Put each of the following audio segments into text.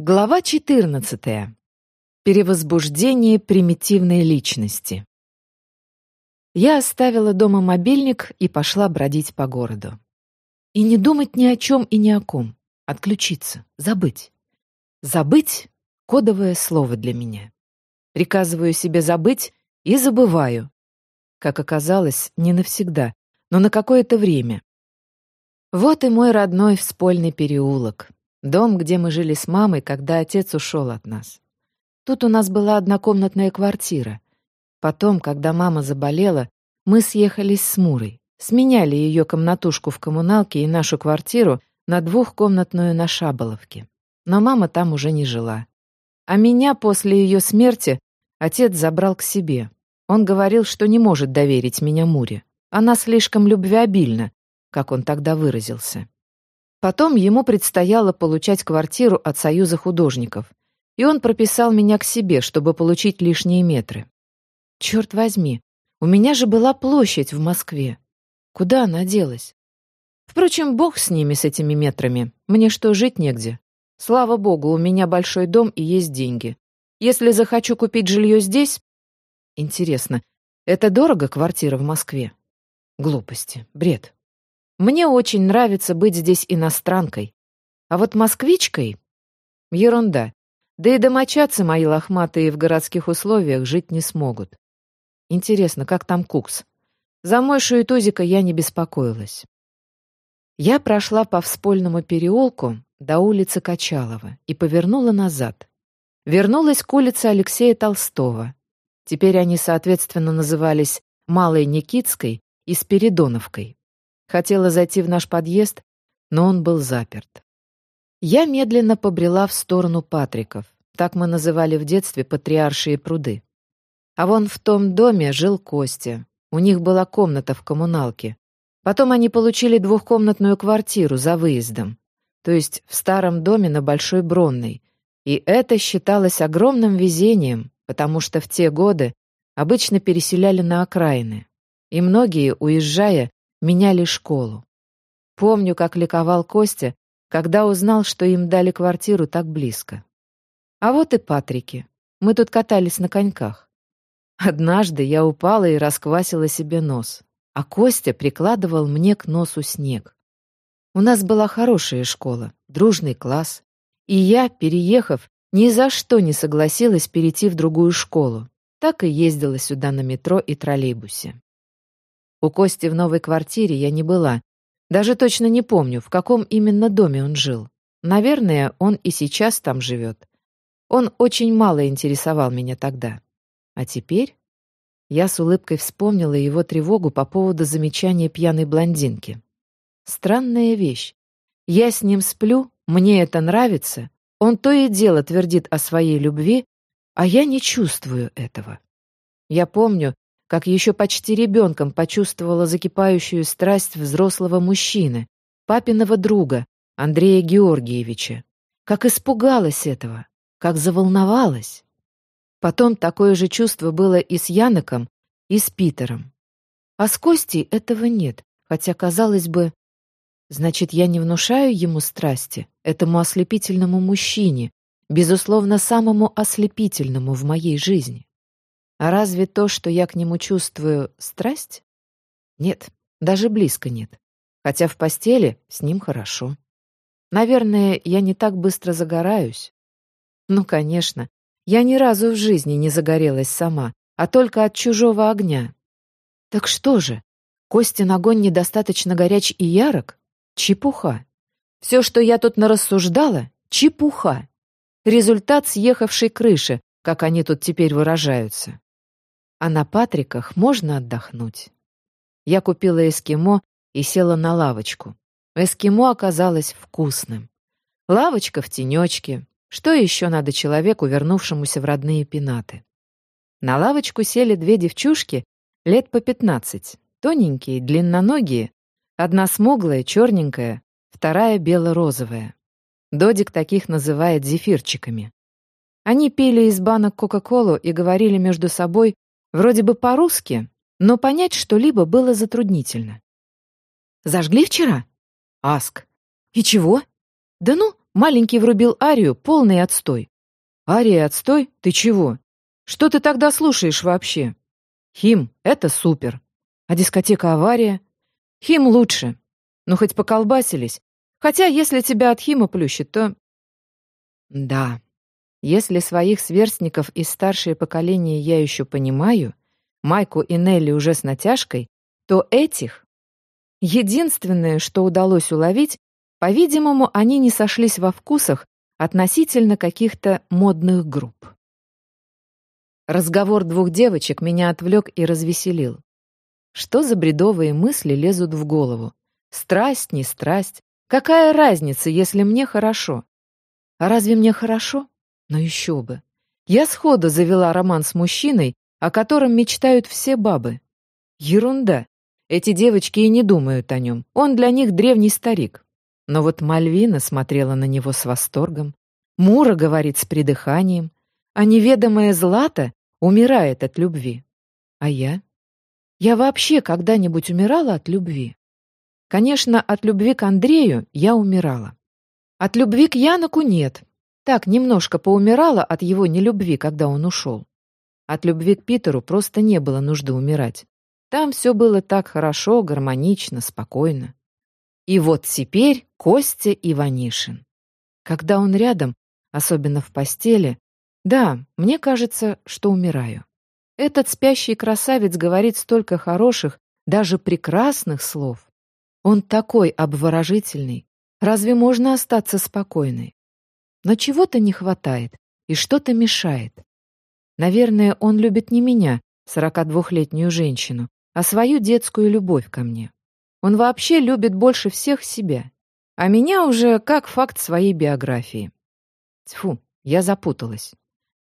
Глава 14. Перевозбуждение примитивной личности. Я оставила дома мобильник и пошла бродить по городу. И не думать ни о чем и ни о ком. Отключиться, забыть. Забыть — кодовое слово для меня. Приказываю себе забыть и забываю. Как оказалось, не навсегда, но на какое-то время. Вот и мой родной вспольный переулок, Дом, где мы жили с мамой, когда отец ушел от нас. Тут у нас была однокомнатная квартира. Потом, когда мама заболела, мы съехались с Мурой, сменяли ее комнатушку в коммуналке и нашу квартиру на двухкомнатную на Шаболовке. Но мама там уже не жила. А меня после ее смерти отец забрал к себе. Он говорил, что не может доверить меня Муре. Она слишком любвеобильна, как он тогда выразился. Потом ему предстояло получать квартиру от Союза художников, и он прописал меня к себе, чтобы получить лишние метры. Черт возьми, у меня же была площадь в Москве. Куда она делась? Впрочем, бог с ними, с этими метрами. Мне что, жить негде? Слава богу, у меня большой дом и есть деньги. Если захочу купить жилье здесь... Интересно, это дорого квартира в Москве? Глупости, бред. Мне очень нравится быть здесь иностранкой. А вот москвичкой — ерунда. Да и домочадцы мои лохматые в городских условиях жить не смогут. Интересно, как там Кукс? За Мойшу и Тузика я не беспокоилась. Я прошла по вспольному переулку до улицы Качалова и повернула назад. Вернулась к улице Алексея Толстого. Теперь они, соответственно, назывались Малой Никитской и Спиридоновкой. Хотела зайти в наш подъезд, но он был заперт. Я медленно побрела в сторону Патриков. Так мы называли в детстве патриаршие пруды. А вон в том доме жил Костя. У них была комната в коммуналке. Потом они получили двухкомнатную квартиру за выездом. То есть в старом доме на Большой Бронной. И это считалось огромным везением, потому что в те годы обычно переселяли на окраины. И многие, уезжая, меняли школу. Помню, как ликовал Костя, когда узнал, что им дали квартиру так близко. А вот и Патрики. Мы тут катались на коньках. Однажды я упала и расквасила себе нос, а Костя прикладывал мне к носу снег. У нас была хорошая школа, дружный класс, и я, переехав, ни за что не согласилась перейти в другую школу. Так и ездила сюда на метро и троллейбусе. У Кости в новой квартире я не была. Даже точно не помню, в каком именно доме он жил. Наверное, он и сейчас там живет. Он очень мало интересовал меня тогда. А теперь... Я с улыбкой вспомнила его тревогу по поводу замечания пьяной блондинки. Странная вещь. Я с ним сплю, мне это нравится, он то и дело твердит о своей любви, а я не чувствую этого. Я помню, как еще почти ребенком почувствовала закипающую страсть взрослого мужчины, папиного друга, Андрея Георгиевича. Как испугалась этого, как заволновалась. Потом такое же чувство было и с Яноком, и с Питером. А с Костей этого нет, хотя, казалось бы, значит, я не внушаю ему страсти, этому ослепительному мужчине, безусловно, самому ослепительному в моей жизни. А разве то, что я к нему чувствую, страсть? Нет, даже близко нет. Хотя в постели с ним хорошо. Наверное, я не так быстро загораюсь. Ну, конечно, я ни разу в жизни не загорелась сама, а только от чужого огня. Так что же, Костин огонь недостаточно горяч и ярок? Чепуха. Все, что я тут нарассуждала, чепуха. Результат съехавшей крыши, как они тут теперь выражаются. А на Патриках можно отдохнуть. Я купила эскимо и села на лавочку. Эскимо оказалось вкусным. Лавочка в тенечке. Что еще надо человеку, вернувшемуся в родные пенаты? На лавочку сели две девчушки лет по пятнадцать, тоненькие, длинноногие. Одна смуглая, черненькая, вторая бело-розовая. Додик таких называет зефирчиками. Они пили из банок Кока-Колу и говорили между собой Вроде бы по-русски, но понять что-либо было затруднительно. «Зажгли вчера?» «Аск». «И чего?» «Да ну, Маленький врубил арию, полный отстой. Ария отстой? Ты чего? Что ты тогда слушаешь вообще? Хим — это супер. А дискотека «Авария»? Хим лучше. Ну, хоть поколбасились. Хотя, если тебя от Хима плющит, то... Да, если своих сверстников из старшее поколение я еще понимаю, Майку и Нелли уже с натяжкой, то этих... Единственное, что удалось уловить, по-видимому, они не сошлись во вкусах относительно каких-то модных групп. Разговор двух девочек меня отвлек и развеселил. Что за бредовые мысли лезут в голову? Страсть, не страсть. Какая разница, если мне хорошо? А разве мне хорошо? Но еще бы. Я сходу завела роман с мужчиной, о котором мечтают все бабы. Ерунда. Эти девочки и не думают о нем. Он для них древний старик. Но вот Мальвина смотрела на него с восторгом. Мура говорит с придыханием. А неведомая Злата умирает от любви. А я? Я вообще когда-нибудь умирала от любви? Конечно, от любви к Андрею я умирала. От любви к Яноку нет. Так, немножко поумирала от его нелюбви, когда он ушел. От любви к Питеру просто не было нужды умирать. Там все было так хорошо, гармонично, спокойно. И вот теперь Костя Иванишин. Когда он рядом, особенно в постели, да, мне кажется, что умираю. Этот спящий красавец говорит столько хороших, даже прекрасных слов. Он такой обворожительный. Разве можно остаться спокойной? Но чего-то не хватает, и что-то мешает. Наверное, он любит не меня, 42-летнюю женщину, а свою детскую любовь ко мне. Он вообще любит больше всех себя. А меня уже как факт своей биографии. Тьфу, я запуталась.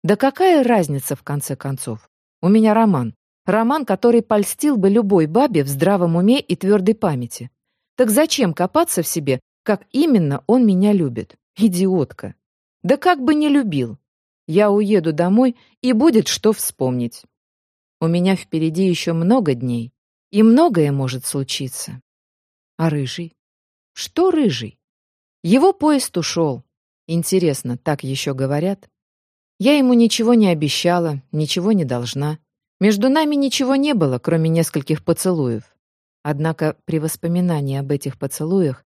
Да какая разница, в конце концов? У меня роман. Роман, который польстил бы любой бабе в здравом уме и твердой памяти. Так зачем копаться в себе, как именно он меня любит? Идиотка. Да как бы не любил. Я уеду домой, и будет что вспомнить. У меня впереди еще много дней, и многое может случиться. А рыжий? Что рыжий? Его поезд ушел. Интересно, так еще говорят? Я ему ничего не обещала, ничего не должна. Между нами ничего не было, кроме нескольких поцелуев. Однако при воспоминании об этих поцелуях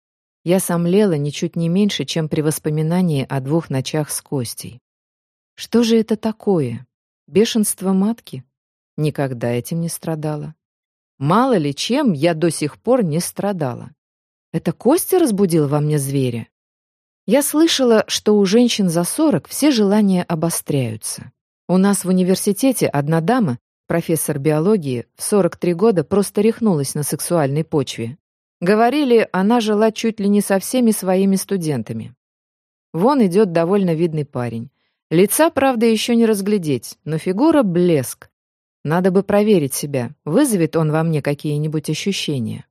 я сомлела ничуть не меньше, чем при воспоминании о двух ночах с Костей. Что же это такое? Бешенство матки? Никогда этим не страдала. Мало ли чем я до сих пор не страдала. Это Костя разбудил во мне зверя? Я слышала, что у женщин за сорок все желания обостряются. У нас в университете одна дама, профессор биологии, в 43 года просто рехнулась на сексуальной почве. Говорили, она жила чуть ли не со всеми своими студентами. Вон идет довольно видный парень. Лица, правда, еще не разглядеть, но фигура — блеск. Надо бы проверить себя, вызовет он во мне какие-нибудь ощущения.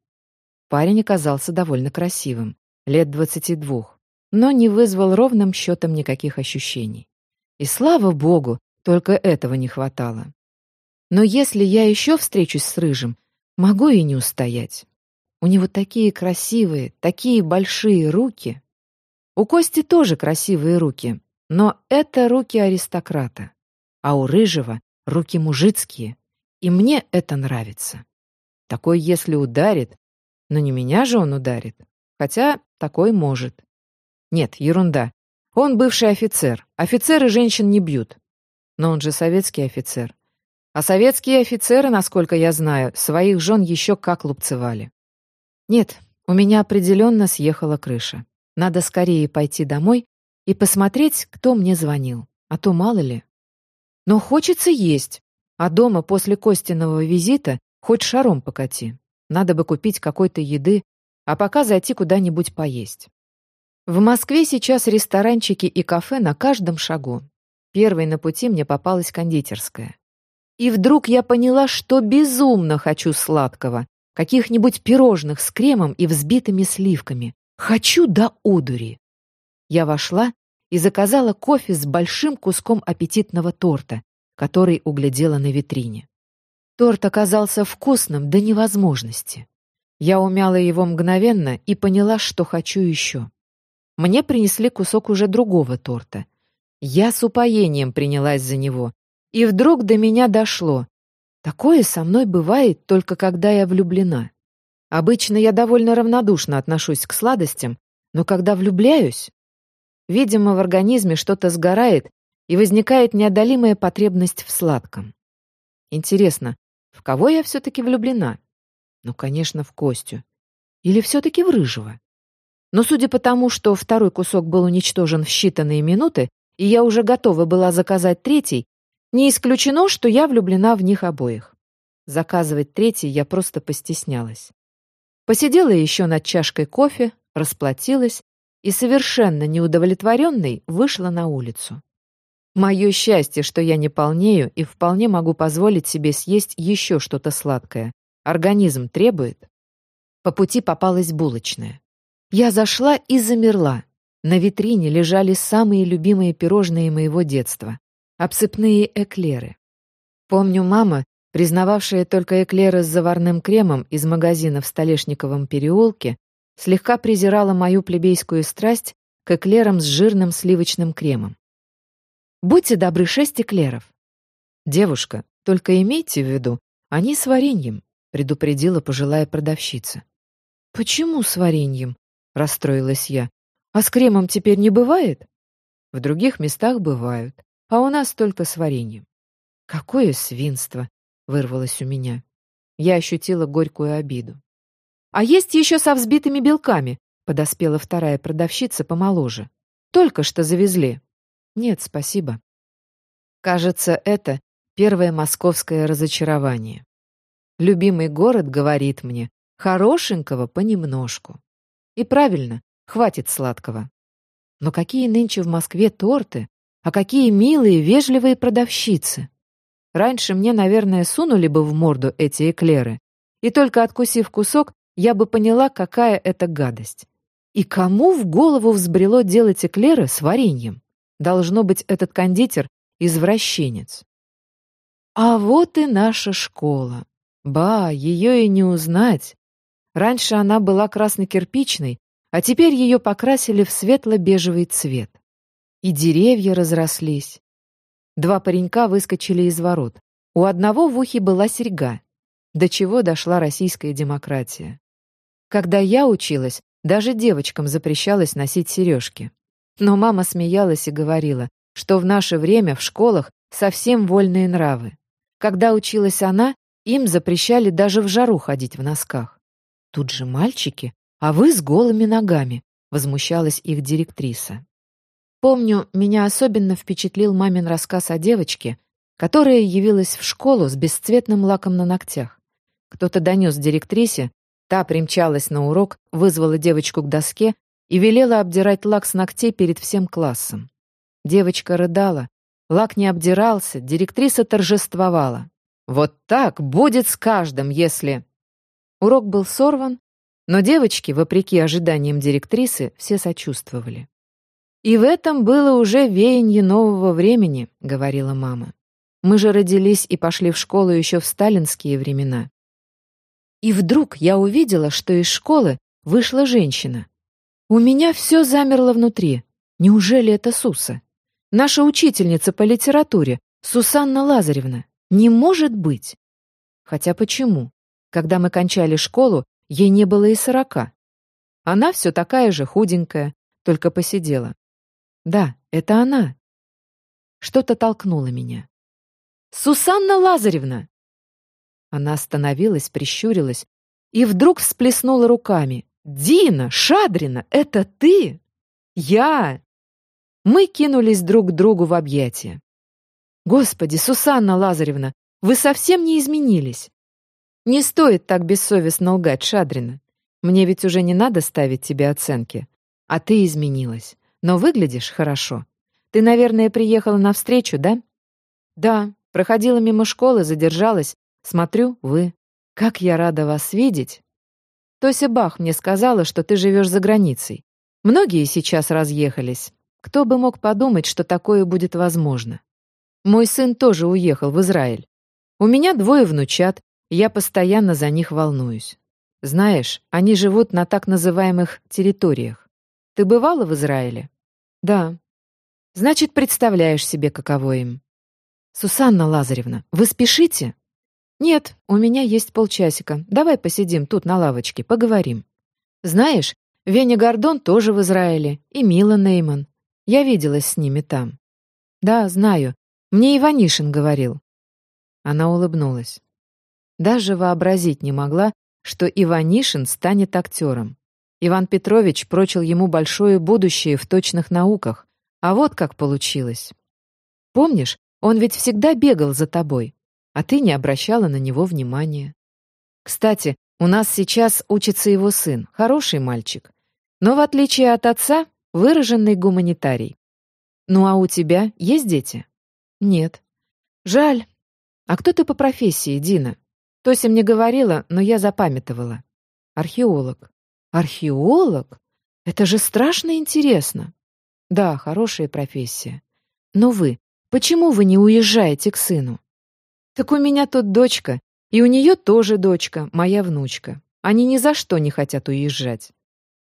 Парень оказался довольно красивым, лет двадцати двух, но не вызвал ровным счетом никаких ощущений. И слава богу, только этого не хватало. Но если я еще встречусь с Рыжим, могу и не устоять. У него такие красивые, такие большие руки. У Кости тоже красивые руки, но это руки аристократа. А у Рыжего руки мужицкие, и мне это нравится. Такой, если ударит, но не меня же он ударит, хотя такой может. Нет, ерунда. Он бывший офицер. Офицеры женщин не бьют. Но он же советский офицер. А советские офицеры, насколько я знаю, своих жен еще как лупцевали. Нет, у меня определенно съехала крыша. Надо скорее пойти домой и посмотреть, кто мне звонил. А то мало ли. Но хочется есть. А дома после Костиного визита хоть шаром покати. Надо бы купить какой-то еды, а пока зайти куда-нибудь поесть. В Москве сейчас ресторанчики и кафе на каждом шагу. Первой на пути мне попалась кондитерская. И вдруг я поняла, что безумно хочу сладкого, каких-нибудь пирожных с кремом и взбитыми сливками. Хочу до удури. Я вошла и заказала кофе с большим куском аппетитного торта, который углядела на витрине. Торт оказался вкусным до невозможности. Я умяла его мгновенно и поняла, что хочу еще. мне принесли кусок уже другого торта. Я с упоением принялась за него. И вдруг до меня дошло. Такое со мной бывает только когда я влюблена. Обычно я довольно равнодушно отношусь к сладостям, но когда влюбляюсь... Видимо, в организме что-то сгорает, и возникает неодолимая потребность в сладком. Интересно, в кого я все-таки влюблена? Ну, конечно, в Костю. Или все-таки в Рыжего? Но судя по тому, что второй кусок был уничтожен в считанные минуты, и я уже готова была заказать третий, не исключено, что я влюблена в них обоих. Заказывать третий я просто постеснялась. Посидела еще над чашкой кофе, расплатилась и, совершенно неудовлетворенной, вышла на улицу. Мое счастье, что я не полнею и вполне могу позволить себе съесть еще что-то сладкое. Организм требует. По пути попалась булочная. Я зашла и замерла. На витрине лежали самые любимые пирожные моего детства. Обсыпные эклеры. Помню, мама признававшая только эклеры с заварным кремом из магазина в Столешниковом переулке, слегка презирала мою плебейскую страсть к эклерам с жирным сливочным кремом. «Будьте добры, шесть эклеров». «Девушка, только имейте в виду, они с вареньем», — предупредила пожилая продавщица. «Почему с вареньем?» — расстроилась я. «А с кремом теперь не бывает?» «В других местах бывают, а у нас только с вареньем». «Какое свинство!» вырвалось у меня. Я ощутила горькую обиду. «А есть еще со взбитыми белками», — подоспела вторая продавщица помоложе. «Только что завезли». «Нет, спасибо». Кажется, это первое московское разочарование. Любимый город говорит мне, хорошенького понемножку. И правильно, хватит сладкого. Но какие нынче в Москве торты, а какие милые, вежливые продавщицы. Раньше мне, наверное, сунули бы в морду эти эклеры, и только откусив кусок, я бы поняла, какая это гадость. И кому в голову взбрело делать эклеры с вареньем? Должно быть, этот кондитер — извращенец. А вот и наша школа. Ба, ее и не узнать. Раньше она была красно-кирпичной, а теперь ее покрасили в светло-бежевый цвет. И деревья разрослись, Два паренька выскочили из ворот. У одного в ухе была серьга. До чего дошла российская демократия. Когда я училась, даже девочкам запрещалось носить сережки. Но мама смеялась и говорила, что в наше время в школах совсем вольные нравы. Когда училась она, им запрещали даже в жару ходить в носках. Тут же мальчики, а вы с голыми ногами, возмущалась их директриса. Помню, меня особенно впечатлил мамин рассказ о девочке, которая явилась в школу с бесцветным лаком на ногтях. Кто-то донес директрисе, та примчалась на урок, вызвала девочку к доске и велела обдирать лак с ногтей перед всем классом. Девочка рыдала, лак не обдирался, директриса торжествовала. «Вот так будет с каждым, если...» Урок был сорван, но девочки, вопреки ожиданиям директрисы, все сочувствовали. «И в этом было уже веяние нового времени», — говорила мама. «Мы же родились и пошли в школу еще в сталинские времена». И вдруг я увидела, что из школы вышла женщина. У меня все замерло внутри. Неужели это Суса? Наша учительница по литературе, Сусанна Лазаревна. Не может быть. Хотя почему? Когда мы кончали школу, ей не было и сорока. Она все такая же худенькая, только посидела. Да, это она. Что-то толкнуло меня. «Сусанна Лазаревна!» Она остановилась, прищурилась и вдруг всплеснула руками. «Дина! Шадрина! Это ты!» «Я!» Мы кинулись друг к другу в объятия. «Господи, Сусанна Лазаревна, вы совсем не изменились!» «Не стоит так бессовестно лгать, Шадрина. Мне ведь уже не надо ставить тебе оценки. А ты изменилась но выглядишь хорошо. Ты, наверное, приехала навстречу, да? Да, проходила мимо школы, задержалась. Смотрю, вы. Как я рада вас видеть. Тося Бах мне сказала, что ты живешь за границей. Многие сейчас разъехались. Кто бы мог подумать, что такое будет возможно. Мой сын тоже уехал в Израиль. У меня двое внучат, я постоянно за них волнуюсь. Знаешь, они живут на так называемых территориях. Ты бывала в Израиле? Да. Значит, представляешь себе, каково им. Сусанна Лазаревна, вы спешите? Нет, у меня есть полчасика. Давай посидим тут на лавочке, поговорим. Знаешь, Веня Гордон тоже в Израиле, и Мила Нейман. Я виделась с ними там. Да, знаю. Мне Иванишин говорил. Она улыбнулась. Даже вообразить не могла, что Иванишин станет актером. Иван Петрович прочил ему большое будущее в точных науках. А вот как получилось. Помнишь, он ведь всегда бегал за тобой, а ты не обращала на него внимания. Кстати, у нас сейчас учится его сын, хороший мальчик. Но в отличие от отца, выраженный гуманитарий. Ну а у тебя есть дети? Нет. Жаль. А кто ты по профессии, Дина? Тося мне говорила, но я запамятовала. Археолог. Археолог? Это же страшно интересно. Да, хорошая профессия. Но вы, почему вы не уезжаете к сыну? Так у меня тут дочка, и у нее тоже дочка, моя внучка. Они ни за что не хотят уезжать.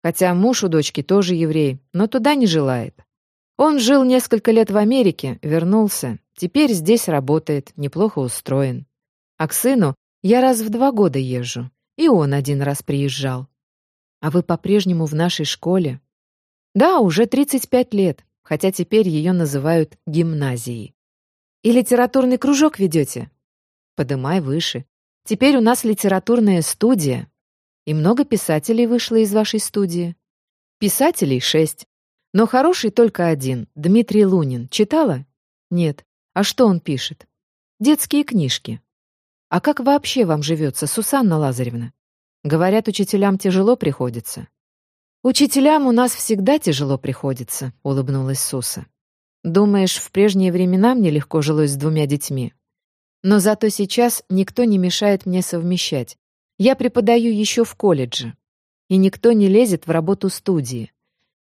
Хотя муж у дочки тоже еврей, но туда не желает. Он жил несколько лет в Америке, вернулся. Теперь здесь работает, неплохо устроен. А к сыну я раз в два года езжу. И он один раз приезжал. А вы по-прежнему в нашей школе? Да, уже 35 лет, хотя теперь ее называют гимназией. И литературный кружок ведете? Подымай выше. Теперь у нас литературная студия. И много писателей вышло из вашей студии. Писателей шесть. Но хороший только один, Дмитрий Лунин. Читала? Нет. А что он пишет? Детские книжки. А как вообще вам живется, Сусанна Лазаревна? Говорят, учителям тяжело приходится. Учителям у нас всегда тяжело приходится, улыбнулась Суса. Думаешь, в прежние времена мне легко жилось с двумя детьми? Но зато сейчас никто не мешает мне совмещать. Я преподаю еще в колледже. И никто не лезет в работу студии.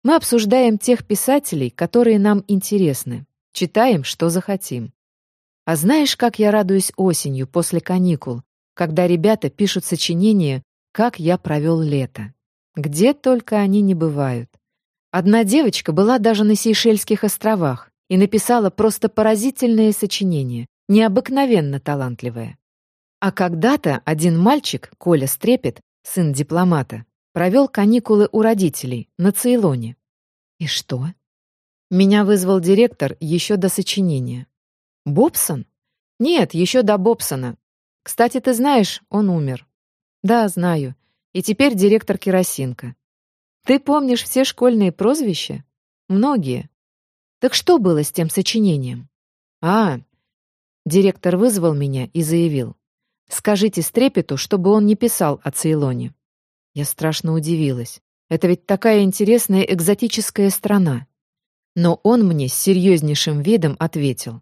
Мы обсуждаем тех писателей, которые нам интересны. Читаем, что захотим. А знаешь, как я радуюсь осенью после каникул, когда ребята пишут сочинения «Как я провел лето». Где только они не бывают. Одна девочка была даже на Сейшельских островах и написала просто поразительное сочинение, необыкновенно талантливое. А когда-то один мальчик, Коля Стрепет, сын дипломата, Провел каникулы у родителей, на Цейлоне. И что? Меня вызвал директор еще до сочинения. Бобсон? Нет, еще до Бобсона. Кстати, ты знаешь, он умер. Да, знаю. И теперь директор Керосинка. Ты помнишь все школьные прозвища? Многие. Так что было с тем сочинением? А, директор вызвал меня и заявил. Скажите Стрепету, чтобы он не писал о Цейлоне. Я страшно удивилась. Это ведь такая интересная экзотическая страна. Но он мне с серьезнейшим видом ответил.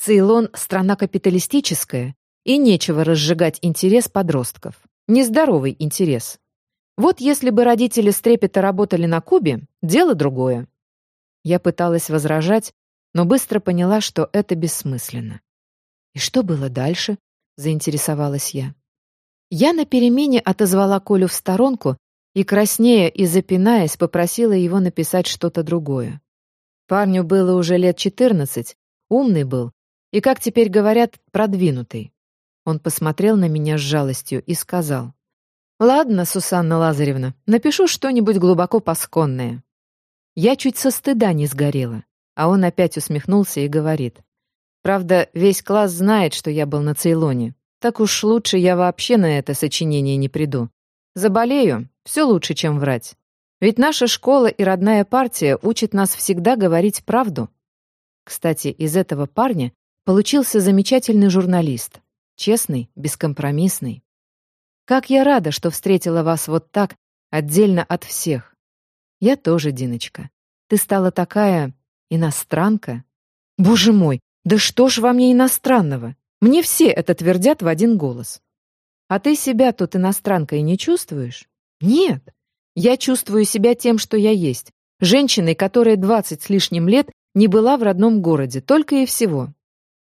Цейлон — страна капиталистическая, и нечего разжигать интерес подростков. Нездоровый интерес. Вот если бы родители Стрепета работали на Кубе, дело другое. Я пыталась возражать, но быстро поняла, что это бессмысленно. «И что было дальше?» — заинтересовалась я. Я на перемене отозвала Колю в сторонку и, краснея и запинаясь, попросила его написать что-то другое. Парню было уже лет четырнадцать, умный был и, как теперь говорят, продвинутый. Он посмотрел на меня с жалостью и сказал, «Ладно, Сусанна Лазаревна, напишу что-нибудь глубоко посконное». Я чуть со стыда не сгорела, а он опять усмехнулся и говорит, «Правда, весь класс знает, что я был на Цейлоне, так уж лучше я вообще на это сочинение не приду. Заболею, все лучше, чем врать. Ведь наша школа и родная партия учат нас всегда говорить правду. Кстати, из этого парня получился замечательный журналист. Честный, бескомпромиссный. Как я рада, что встретила вас вот так, отдельно от всех. Я тоже, Диночка. Ты стала такая иностранка. Боже мой, да что ж во мне иностранного? Мне все это твердят в один голос. А ты себя тут иностранкой не чувствуешь? Нет. Я чувствую себя тем, что я есть. Женщиной, которая двадцать с лишним лет не была в родном городе, только и всего.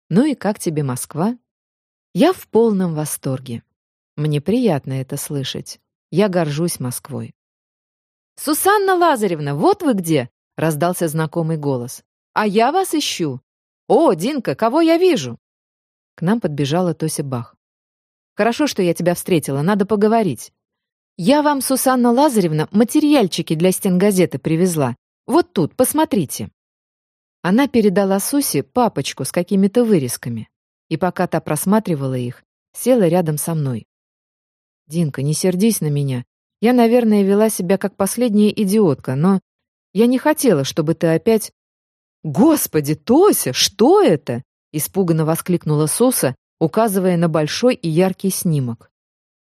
Ну и как тебе Москва? Я в полном восторге. Мне приятно это слышать. Я горжусь Москвой. «Сусанна Лазаревна, вот вы где!» — раздался знакомый голос. «А я вас ищу! О, Динка, кого я вижу?» К нам подбежала Тося Бах. «Хорошо, что я тебя встретила, надо поговорить. Я вам, Сусанна Лазаревна, материальчики для стенгазеты привезла. Вот тут, посмотрите». Она передала Сусе папочку с какими-то вырезками, и пока та просматривала их, села рядом со мной. «Динка, не сердись на меня. Я, наверное, вела себя как последняя идиотка, но я не хотела, чтобы ты опять...» «Господи, Тося, что это?» — испуганно воскликнула Суса, указывая на большой и яркий снимок.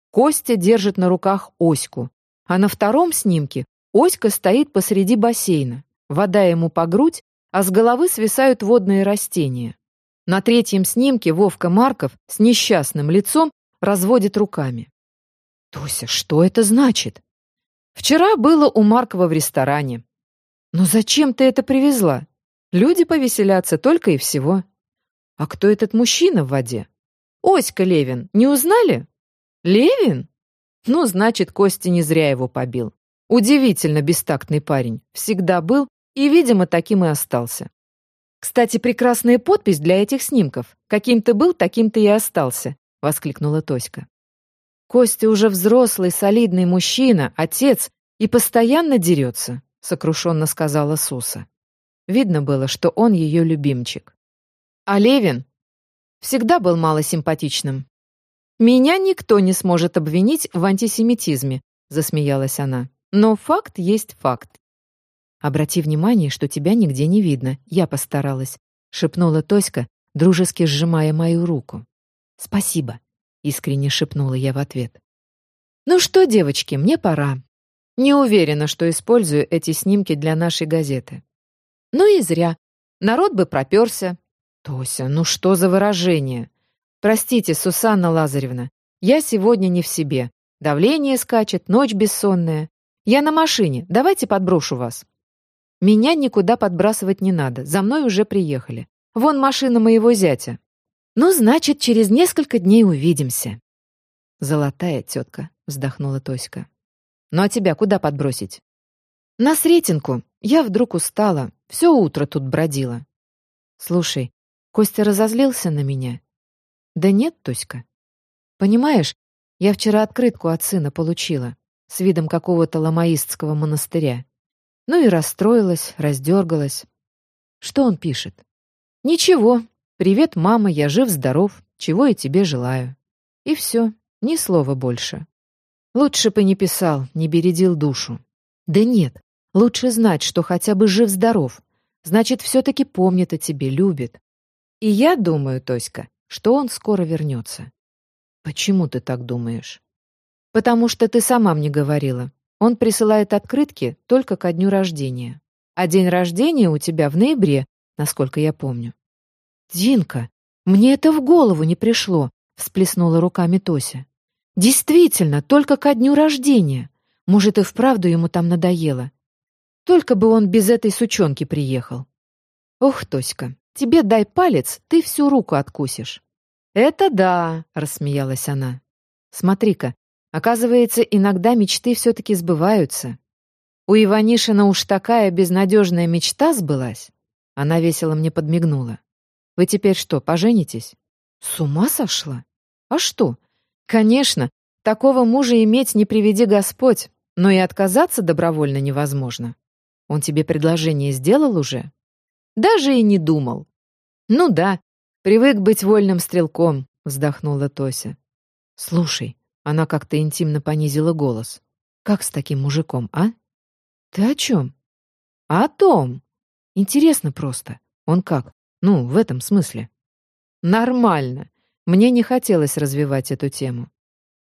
Костя держит на руках Оську, а на втором снимке Оська стоит посреди бассейна. Вода ему по грудь, а с головы свисают водные растения. На третьем снимке Вовка Марков с несчастным лицом разводит руками. «Тося, что это значит?» «Вчера было у Маркова в ресторане». «Но зачем ты это привезла? Люди повеселятся только и всего». «А кто этот мужчина в воде?» «Оська Левин, не узнали?» «Левин?» «Ну, значит, Костя не зря его побил. Удивительно бестактный парень. Всегда был и, видимо, таким и остался. Кстати, прекрасная подпись для этих снимков. Каким ты был, таким ты и остался», — воскликнула Тоська. Костя уже взрослый, солидный мужчина, отец, и постоянно дерется, сокрушенно сказала Суса. Видно было, что он ее любимчик. А Левин всегда был малосимпатичным. «Меня никто не сможет обвинить в антисемитизме», — засмеялась она. «Но факт есть факт». «Обрати внимание, что тебя нигде не видно. Я постаралась», — шепнула Тоська, дружески сжимая мою руку. «Спасибо», искренне шепнула я в ответ. Ну что, девочки, мне пора. Не уверена, что использую эти снимки для нашей газеты. Ну и зря. Народ бы проперся. Тося, ну что за выражение? Простите, Сусанна Лазаревна, я сегодня не в себе. Давление скачет, ночь бессонная. Я на машине, давайте подброшу вас. Меня никуда подбрасывать не надо, за мной уже приехали. Вон машина моего зятя. «Ну, значит, через несколько дней увидимся». «Золотая тетка», — вздохнула Тоська. «Ну а тебя куда подбросить?» «На Сретенку. Я вдруг устала. Все утро тут бродила». «Слушай, Костя разозлился на меня?» «Да нет, Тоська. Понимаешь, я вчера открытку от сына получила с видом какого-то ламаистского монастыря. Ну и расстроилась, раздергалась. Что он пишет? Ничего, «Привет, мама, я жив-здоров, чего и тебе желаю». И все, ни слова больше. Лучше бы не писал, не бередил душу. Да нет, лучше знать, что хотя бы жив-здоров. Значит, все-таки помнит о тебе, любит. И я думаю, Тоська, что он скоро вернется. Почему ты так думаешь? Потому что ты сама мне говорила. Он присылает открытки только ко дню рождения. А день рождения у тебя в ноябре, насколько я помню. «Динка, мне это в голову не пришло», — всплеснула руками Тося. «Действительно, только ко дню рождения. Может, и вправду ему там надоело. Только бы он без этой сучонки приехал». «Ох, Тоська, тебе дай палец, ты всю руку откусишь». «Это да», — рассмеялась она. «Смотри-ка, оказывается, иногда мечты все-таки сбываются. У Иванишина уж такая безнадежная мечта сбылась». Она весело мне подмигнула. Вы теперь что, поженитесь? С ума сошла? А что? Конечно, такого мужа иметь не приведи Господь, но и отказаться добровольно невозможно. Он тебе предложение сделал уже? Даже и не думал. Ну да, привык быть вольным стрелком, вздохнула Тося. Слушай, она как-то интимно понизила голос. Как с таким мужиком, а? Ты о чем? О том. Интересно просто. Он как, ну, в этом смысле. Нормально. Мне не хотелось развивать эту тему.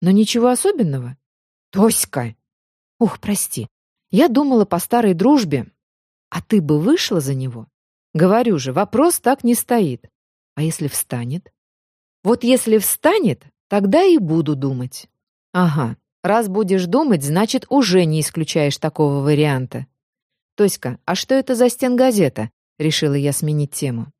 Но ничего особенного. Тоська! Ух, прости. Я думала по старой дружбе. А ты бы вышла за него? Говорю же, вопрос так не стоит. А если встанет? Вот если встанет, тогда и буду думать. Ага, раз будешь думать, значит, уже не исключаешь такого варианта. Тоська, а что это за стенгазета? Решила я сменить тему.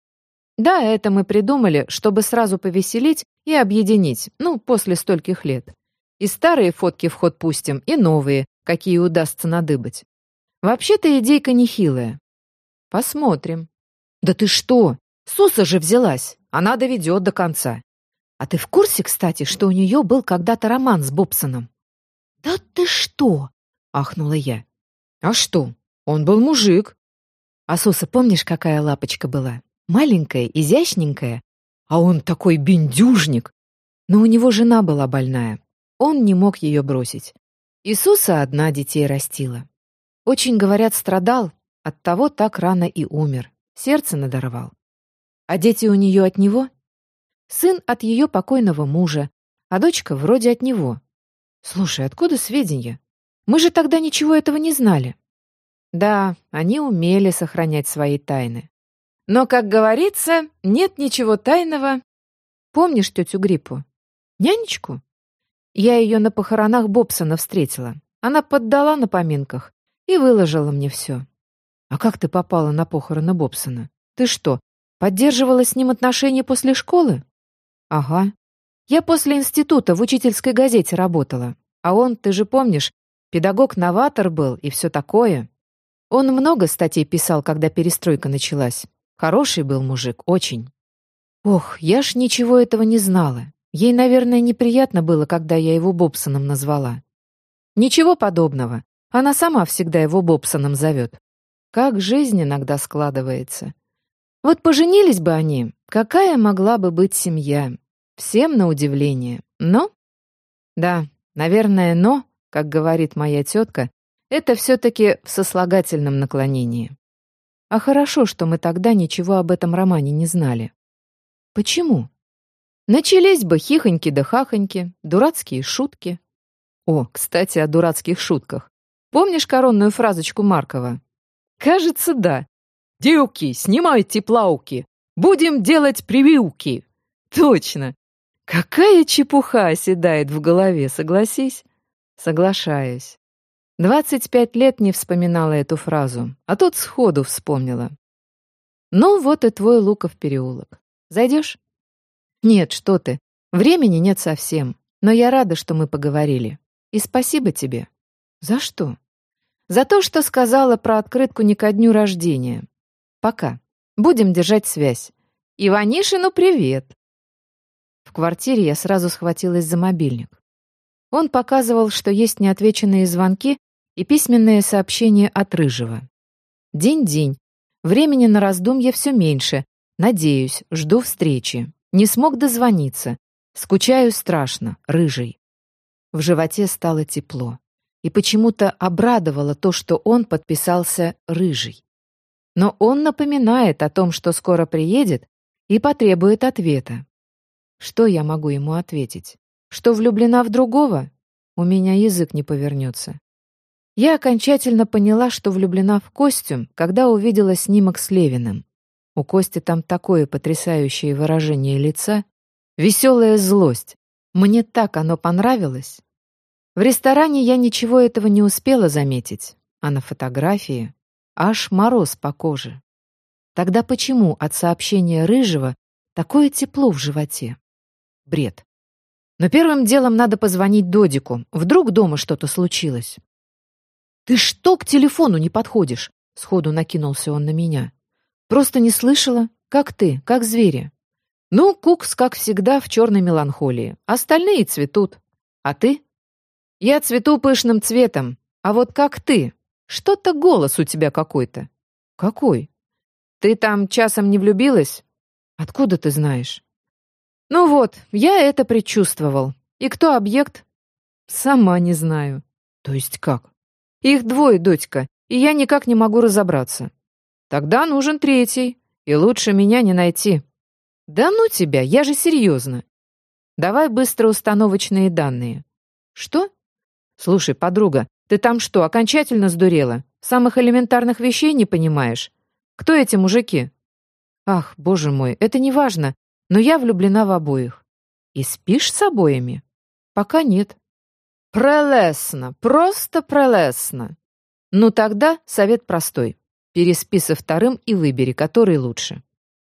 Да, это мы придумали, чтобы сразу повеселить и объединить, ну, после стольких лет. И старые фотки в ход пустим, и новые, какие удастся надыбать. Вообще-то идейка нехилая. Посмотрим. Да ты что? Суса же взялась. Она доведет до конца. А ты в курсе, кстати, что у нее был когда-то роман с Бобсоном? Да ты что? Ахнула я. А что? Он был мужик. А Суса, помнишь, какая лапочка была? Маленькая, изящненькая. А он такой бендюжник. Но у него жена была больная. Он не мог ее бросить. Иисуса одна детей растила. Очень, говорят, страдал, оттого так рано и умер. Сердце надорвал. А дети у нее от него? Сын от ее покойного мужа, а дочка вроде от него. Слушай, откуда сведения? Мы же тогда ничего этого не знали. Да, они умели сохранять свои тайны. Но, как говорится, нет ничего тайного. Помнишь тетю Гриппу? Нянечку? Я ее на похоронах Бобсона встретила. Она поддала на поминках и выложила мне все. А как ты попала на похороны Бобсона? Ты что, поддерживала с ним отношения после школы? Ага. Я после института в учительской газете работала. А он, ты же помнишь, педагог-новатор был и все такое. Он много статей писал, когда перестройка началась. Хороший был мужик, очень. Ох, я ж ничего этого не знала. Ей, наверное, неприятно было, когда я его Бобсоном назвала. Ничего подобного. Она сама всегда его Бобсоном зовет. Как жизнь иногда складывается. Вот поженились бы они, какая могла бы быть семья? Всем на удивление. Но? Да, наверное, но, как говорит моя тетка, это все-таки в сослагательном наклонении. А хорошо, что мы тогда ничего об этом романе не знали. Почему? Начались бы хихоньки да хахоньки, дурацкие шутки. О, кстати, о дурацких шутках. Помнишь коронную фразочку Маркова? Кажется, да. «Девки, снимайте плауки! Будем делать прививки!» Точно! Какая чепуха оседает в голове, согласись? Соглашаюсь. Двадцать пять лет не вспоминала эту фразу, а тут сходу вспомнила. Ну, вот и твой Луков переулок. Зайдешь? «Нет, что ты. Времени нет совсем. Но я рада, что мы поговорили. И спасибо тебе». «За что?» «За то, что сказала про открытку не ко дню рождения. Пока. Будем держать связь. Иванишину привет!» В квартире я сразу схватилась за мобильник. Он показывал, что есть неотвеченные звонки и письменные сообщения от Рыжего. День-день. Времени на раздумье все меньше. Надеюсь, жду встречи. Не смог дозвониться. Скучаю страшно, рыжий. В животе стало тепло. И почему-то обрадовало то, что он подписался «рыжий». Но он напоминает о том, что скоро приедет, и потребует ответа. Что я могу ему ответить? Что влюблена в другого? У меня язык не повернется. Я окончательно поняла, что влюблена в Костю, когда увидела снимок с Левиным. У Кости там такое потрясающее выражение лица, веселая злость. Мне так оно понравилось. В ресторане я ничего этого не успела заметить, а на фотографии аж мороз по коже. Тогда почему от сообщения Рыжего такое тепло в животе? Бред. Но первым делом надо позвонить Додику. Вдруг дома что-то случилось. «Ты что к телефону не подходишь?» Сходу накинулся он на меня. Просто не слышала. Как ты, как звери. Ну, Кукс, как всегда, в черной меланхолии. Остальные цветут. А ты? Я цвету пышным цветом. А вот как ты? Что-то голос у тебя какой-то. Какой? Ты там часом не влюбилась? Откуда ты знаешь? Ну вот, я это предчувствовал. И кто объект? Сама не знаю. То есть как? Их двое, дочка, и я никак не могу разобраться. Тогда нужен третий, и лучше меня не найти. Да ну тебя, я же серьезно. Давай быстро установочные данные. Что? Слушай, подруга, ты там что, окончательно сдурела? Самых элементарных вещей не понимаешь? Кто эти мужики? Ах, боже мой, это не важно, но я влюблена в обоих. И спишь с обоими? Пока нет. Прелестно, просто прелестно. Ну тогда совет простой. Переспи со вторым и выбери, который лучше.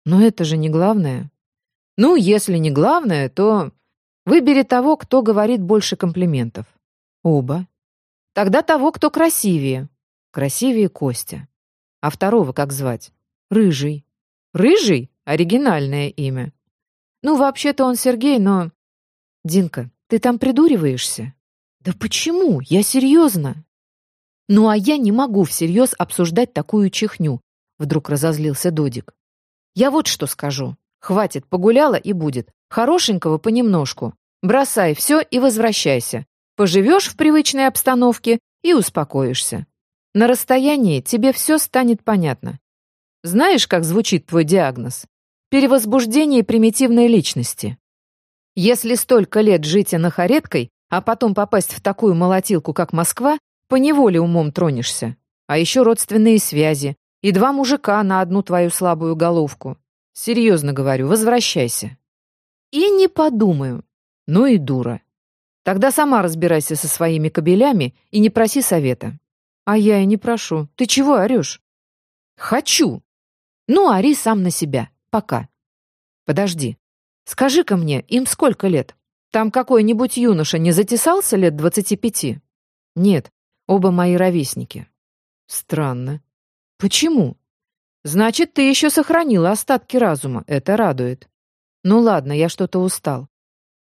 Но это же не главное. Ну, если не главное, то выбери того, кто говорит больше комплиментов. Оба. Тогда того, кто красивее. Красивее Костя. А второго как звать? Рыжий. Рыжий? Оригинальное имя. Ну, вообще-то он Сергей, но... Динка, ты там придуриваешься? Да почему? Я серьезно. Ну, а я не могу всерьез обсуждать такую чехню, вдруг разозлился Додик. Я вот что скажу. Хватит, погуляла и будет. Хорошенького понемножку. Бросай все и возвращайся. Поживешь в привычной обстановке и успокоишься. На расстоянии тебе все станет понятно. Знаешь, как звучит твой диагноз? Перевозбуждение примитивной личности. Если столько лет жить инохареткой, а потом попасть в такую молотилку, как Москва, поневоле умом тронешься. А еще родственные связи и два мужика на одну твою слабую головку. Серьезно говорю, возвращайся. И не подумаю. Ну и дура. Тогда сама разбирайся со своими кобелями и не проси совета. А я и не прошу. Ты чего орешь? Хочу. Ну, ори сам на себя. Пока. Подожди. Скажи-ка мне, им сколько лет? Там какой-нибудь юноша не затесался лет двадцати пяти? Нет, оба мои ровесники. Странно. Почему? Значит, ты еще сохранила остатки разума. Это радует. Ну ладно, я что-то устал.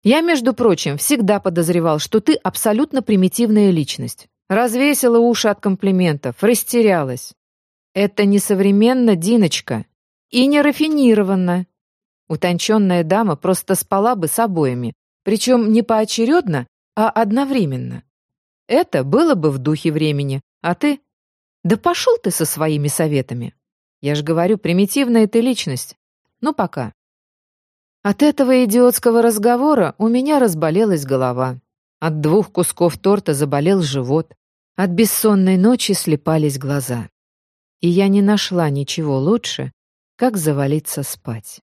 Я, между прочим, всегда подозревал, что ты абсолютно примитивная личность. Развесила уши от комплиментов, растерялась. Это несовременно, Диночка. И не рафинированно. Утонченная дама просто спала бы с обоими, причем не поочередно, а одновременно. Это было бы в духе времени, а ты... Да пошел ты со своими советами. Я же говорю, примитивная ты личность. Ну, пока. От этого идиотского разговора у меня разболелась голова. От двух кусков торта заболел живот. От бессонной ночи слепались глаза. И я не нашла ничего лучше, как завалиться спать.